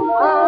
Oh.